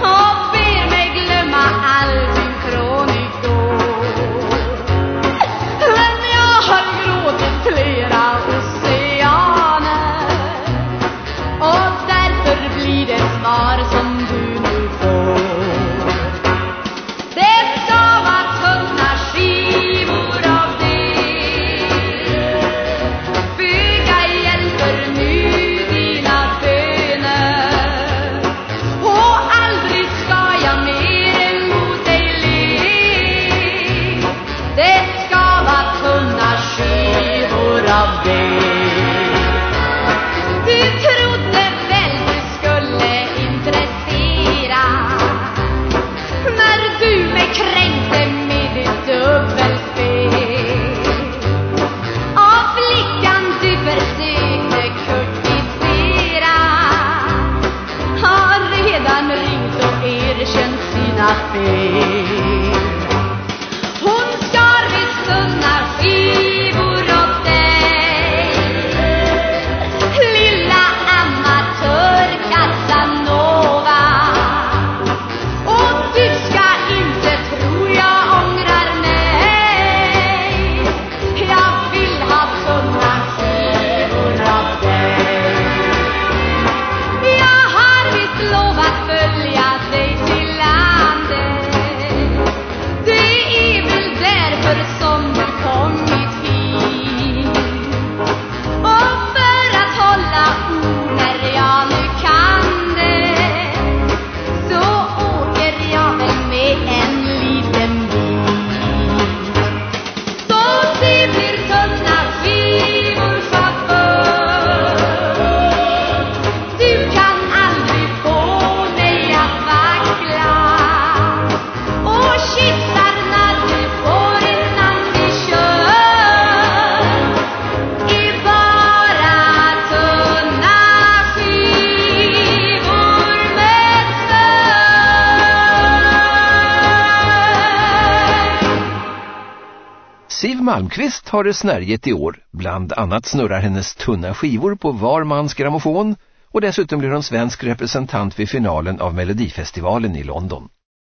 Och ber mig glömma allting från igår. Men jag har gråtit flera oceaner. Och därför blir det Mars nascer. Malmqvist har det snärjet i år. Bland annat snurrar hennes tunna skivor på var mans grammofon och dessutom blir hon svensk representant vid finalen av Melodifestivalen i London.